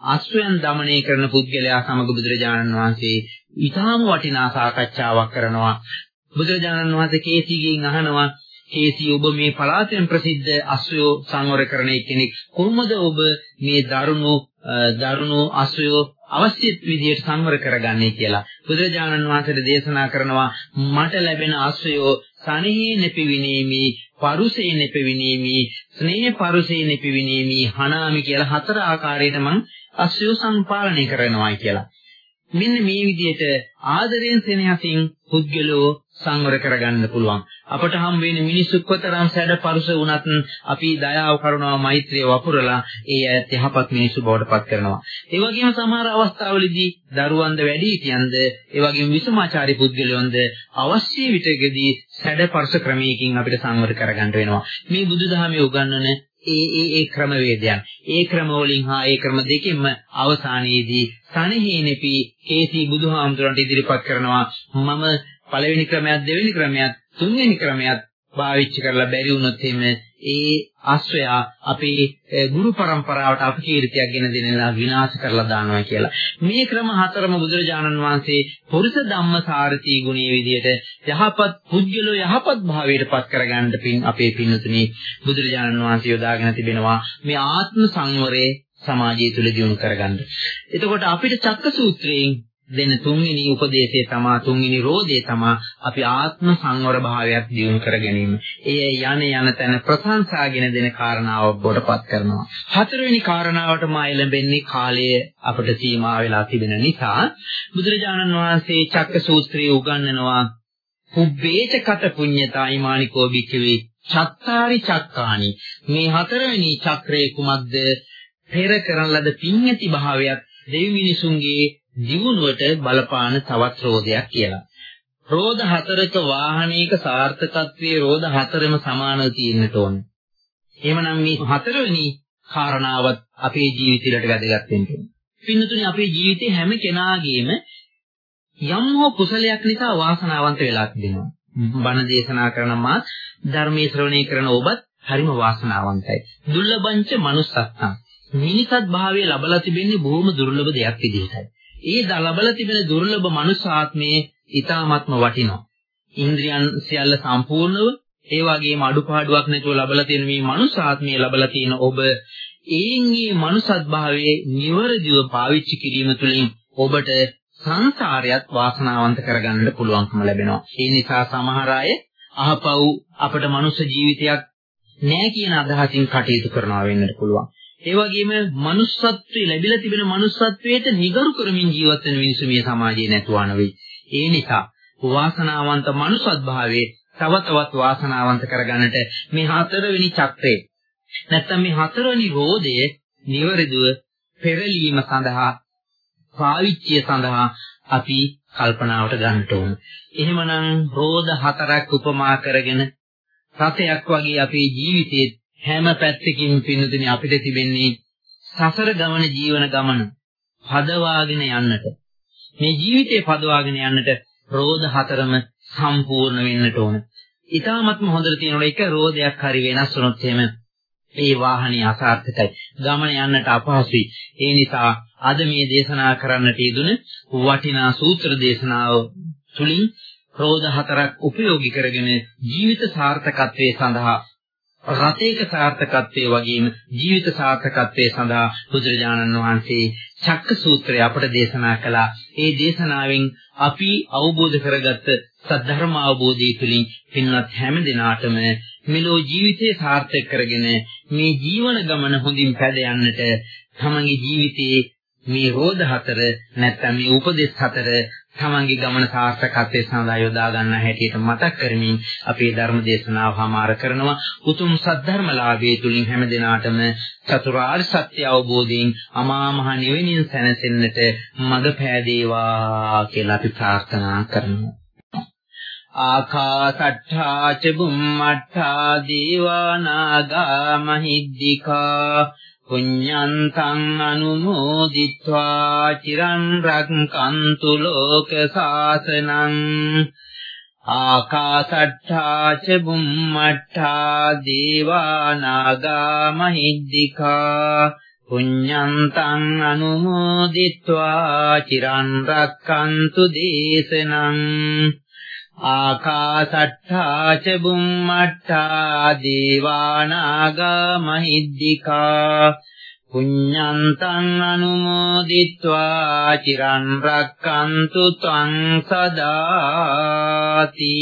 අස්වැයන් দমনය කරන පුද්ගලයා සමග බුදුරජාණන් වහන්සේ ඊටාම වටිනා සාකච්ඡාවක් කරනවා. බුදුරජාණන් වහන්සේ කේසීගෙන් අහනවා කේසී ඔබ මේ පළාතෙන් ප්‍රසිද්ධ අශ්වයෝ සංවර කරන කෙනෙක්. කොහොමද ඔබ මේ දරුණු දරුණු අශ්වයෝ අවශ්‍ය විදියට සංවර කරගන්නේ කියලා? බුදුරජාණන් වහන්සේ දේශනා කරනවා මට ලැබෙන ආශ්‍රයෝ සනෙහි නෙපිවිනීමි පරුසේ නෙපිවිනීමි ස්නේහ පරුසේ නෙපිවිනීමි හනාමි කියලා හතර ආකාරයට මං අශ්‍රයෝ සම්පාලනය කරනවා කියලා. මෙන්න මේ විදිහට ආදරයෙන් සෙනෙහසින් පුද්ගලෝ සංවර කරගන්න පුළුවන්. අපට හම් වෙන මිනිස්සු කොතරම් සැඩ පරුස වුණත් අපි දයාව කරුණාව මෛත්‍රිය වපුරලා ඒ ඇත් යහපත් මිනිස්සු බවට පත් කරනවා. ඒ වගේම සමහර අවස්ථාවලදී දරුවන්ද වැඩිහිටියන්ද ඒ වගේම විසමාචාරී පුද්ගලයන්ද අවශ්‍ය විටකදී සැඩ පරුස ක්‍රමයකින් අපිට සංවර කරගන්න වෙනවා. මේ බුදුදහමේ උගන්වන ඒ ඒ ඒ ක්‍රමවේදයන් ඒ ක්‍රම වලින් හා ඒ ක්‍රම දෙකෙන්ම අවසානයේදී සනහේනෙපි කේසී බුදුහාමුදුරන්ට ඉදිරිපත් කරනවා මම පළවෙනි ක්‍රමයක් දෙවෙනි ක්‍රමයක් තුන්වෙනි ක්‍රමයක් පාවිච්චි කරලා බැරි වුණොත් එimhe ඒ ආශ්‍රයා අපේ ගුරු પરම්පරාවට අපකීර්තියක් ගෙන දෙනවා විනාශ කරලා දානවා කියලා. මේ ක්‍රම හතරම බුදුරජාණන් වහන්සේ පුරුෂ ධම්මසාරති ගුණයේ විදිහට යහපත් පුද්ගලෝ යහපත් භාවයට පත් කරගන්න පින් අපේ පින්තුනි බුදුරජාණන් වහන්සේ යොදාගෙන තිබෙනවා මේ ආත්ම සංවරයේ සමාජය තුළ දියුණු කරගන්න. එතකොට අපිට චක්ක සූත්‍රයෙන් දෙන තුන්වෙනි උපදේශය තමා තුන්වෙනි රෝධය තමා අපි ආත්ම සංවර භාවයක් දියුණු කර ගැනීම. ඒ යන යන තැන ප්‍රශංසාගෙන දෙන කාරණාවක් බොටපත් කරනවා. හතරවෙනි කාරණාවට මා එළඹෙන්නේ කාලය අපට සීමා වෙලා තිබෙන නිසා බුදුරජාණන් වහන්සේ චක්ක සූත්‍රයේ උගන්වනවා කුබ්බේච කත පුඤ්ඤතායි මානිකෝ බික්කවේ චත්තාරි චක්කානි මේ හතරවෙනි චක්‍රයේ කුමක්ද පෙර කරන ලද පිඤ්ඤති භාවයක් දෙවි මිනිසුන්ගේ දියුණුවට බලපාන තවත් රෝධයක් කියලා. රෝධ හතරක වාහනයක සාර්ථකත්වයේ රෝධ හතරම සමානව තියෙන්නට ඕන. එහෙමනම් මේ හතරවෙනි කාරණාවත් අපේ ජීවිතයට වැදගත් වෙන්න ඕන. පින්නතුනි අපේ ජීවිතේ හැම කෙනාගේම යම් හෝ කුසලයක් නිසා වාසනාවන්ත වෙලා තිබෙනවා. බණ දේශනා කරන මාත් ධර්මයේ ශ්‍රවණය කරන ඔබත් හරිම වාසනාවන්තයි. දුර්ලභංච manussත්තා. මිනිසත් භාවයේ ලබලා තිබෙන්නේ බොහොම දුර්ලභ දෙයක් විදිහටයි. ඒ ලබලා තිබෙන දුර්ලභ මනුෂ්‍ය ආත්මයේ ඊ타ත්ම වටිනවා. ඉන්ද්‍රියන් සියල්ල සම්පූර්ණව ඒ වගේම අඩුපාඩුවක් නැතුව ලබලා තියෙන මේ මනුෂ්‍යාත්මය ලබලා තියෙන ඔබ ඒන්ගේ මනුසත් භාවයේ නිවරදිව පාවිච්චි කිරීම තුළින් ඔබට සංසාරයත් වාසනාවන්ත කරගන්න පුළුවන්කම ලැබෙනවා. ඒ නිසා සමහර අය අහපව් අපට මනුෂ්‍ය ජීවිතයක් නෑ කියන අදහසින් කටයුතු කරනවා වෙන්නත් පුළුවන්. ඒ වගේම manussත්වයේ ලැබිලා තිබෙන manussත්වයට නිගරු කරමින් ජීවත් වෙන මිනිස්සු මේ සමාජයේ නැතුවා නෙවෙයි. ඒ නිසා වාසනාවන්ත manussත් භාවයේ තව තවත් වාසනාවන්ත කරගන්නට මේ හතරවෙනි චක්‍රේ නැත්තම් මේ හතරවෙනි රෝධය නිවැරදිව පෙරලීම සඳහා පාවිච්චිය සඳහා අපි කල්පනාවට ගන්නට ඕන. එහෙමනම් රෝධ හතරක් උපමා කරගෙන රතයක් වගේ අපේ ජීවිතයේ හැම පැත්තකින් පින්නතුනේ අපිට තිබෙන්නේ සසර ගමන ජීවන ගමන පදවාගෙන යන්නට මේ ජීවිතේ පදවාගෙන යන්නට රෝධ හතරම සම්පූර්ණ වෙන්නට ඕන. ඊටාත්ම හොඳට තියෙනවා එක රෝධයක් හරි වෙනස් වුණොත් එහෙම ඒ වාහනේ අසාර්ථකයි. ගමන යන්නට අපහසුයි. ඒ නිසා අද මේ දේශනා කරන්නට යෙදුන වටිනා සූත්‍ර දේශනාව තුලින් රෝධ හතරක් උපයෝගී කරගෙන ජීවිත සාර්ථකත්වයේ සඳහා රතේක සාර්ථකත්වයේ වගේම ජීවිත සාර්ථකත්වයේ සඳහා බුදුරජාණන් වහන්සේ චක්ක සූත්‍රය අපට දේශනා කළා. ඒ දේශනාවෙන් අපි අවබෝධ කරගත්ත සද්ධර්ම අවබෝධය තුළින් පින්වත් හැම දිනාටම මෙලෝ ජීවිතේ සාර්ථක කරගෙන මේ ජීවන ගමන හොඳින් පැද යන්නට තමන්ගේ ජීවිතයේ මේ රෝධ හතර නැත්නම් මේ උපදේශ හතර තමන්ගේ ගමන සාර්ථකත්වයේ සඳහා යොදා ගන්න හැටියට මතක් කරමින් අපේ ධර්ම දේශනාව හමාර කරනවා. උතුම් සද්ධර්මලාභයේ තුලින් හැම දිනාටම චතුරාර්ය සත්‍ය අවබෝධයෙන් අමා මහ නිවෙනින් සැනසෙන්නට මඟ පෑදේවා කියලා අපි ප්‍රාර්ථනා කරනවා. ආකාසට්ඨා ච බුම්මට්ඨා දීවානාගා මහිද්దికා පුඤ්ඤන්තං අනුමෝදිත්වා චිරන් රක්칸තු ලෝක සාසනං ආකාසට්ඨා ච බුම්මට්ඨා දේවා නාග මහිද්దికා පුඤ්ඤන්තං අනුමෝදිත්වා චිරන් රක්칸තු දේශනං ආකාසට්ඨා ච බුම්මට්ඨා දේවානාග මහිද්దికා පුඤ්ඤන්තං අනුමෝදිත්වා චිරන් රක්칸තු ත්වං සදාති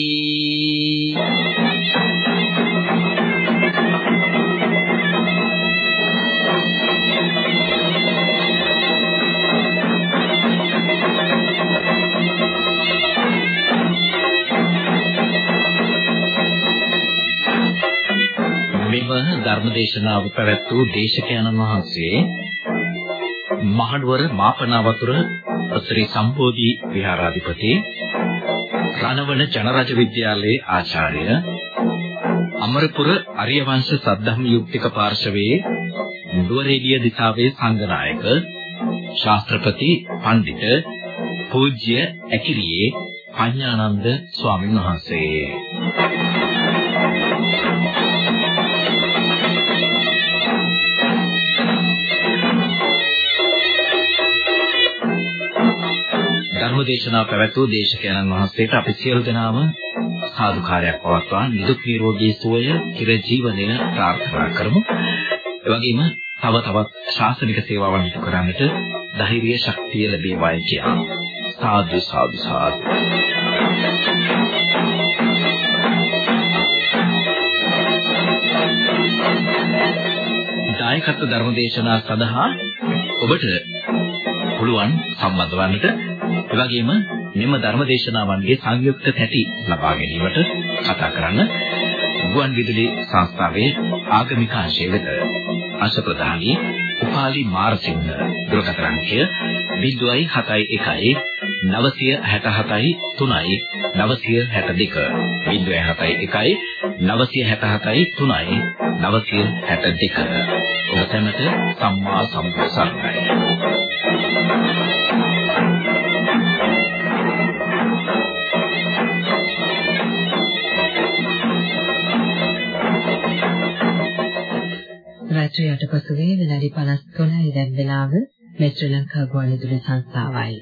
ධර්මදේශනාව පැවැත් වූ දේශකයන්න් වහන්සේ මහනුවර මාපනාවතුර ශ්‍රී සම්බෝධි විහාරාධිපති රණවන ජනරජ විද්‍යාලයේ ආචාර්ය අමරපුර අරියවංශ සද්ධම්ම යුක්තික පාර්ශවයේ නුවරඑළිය දිසාවේ සංඝනායක ශාස්ත්‍රපති පඬිත පූජ්‍ය ඇකිරියේ පඤ්ඤානන්ද ස්වාමීන් වහන්සේ ධර්මදේශනාව පැවැත්වූ දේශකයන්න් වහන්සේට අපි සියලු දෙනාම සාදුකාරයක් පවත්වා නිදුක් නිරෝගී සුවය චිර ජීවනය ප්‍රාර්ථනා කරමු. ඒ වගේම තව තවත් ශාසනික සේවාවන් ඉටු කරන්නට ධෛර්ය ශක්තිය ලැබේවායි කියන සාදු සාදු සාදු. දායකත්ව ධර්මදේශනා සඳහා ඔබට පුළුවන් සම්බන්ධ වන්නට ඒ වගේම මෙම ධර්මදේශනාවන්ගේ සංයුක්ත තැටි ලබා ගැනීමට කතා කරන්න ගුවන් විදුලි සංස්ථාවේ ආගමික අංශය වෙත අංශ ප්‍රධානී උපාලි මාරසිංහ දුරකථන අංකය 071 967 3යි 962 071 967 3යි 962 ඔබ සැමට සම්මා සම්බුත් සරණයි. රාත්‍රී 8 පසුවේ විනාඩි 53යි දැන් වෙලාව මේ ශ්‍රී ලංකා ගුවන්විදුලි සංස්ථාවයි.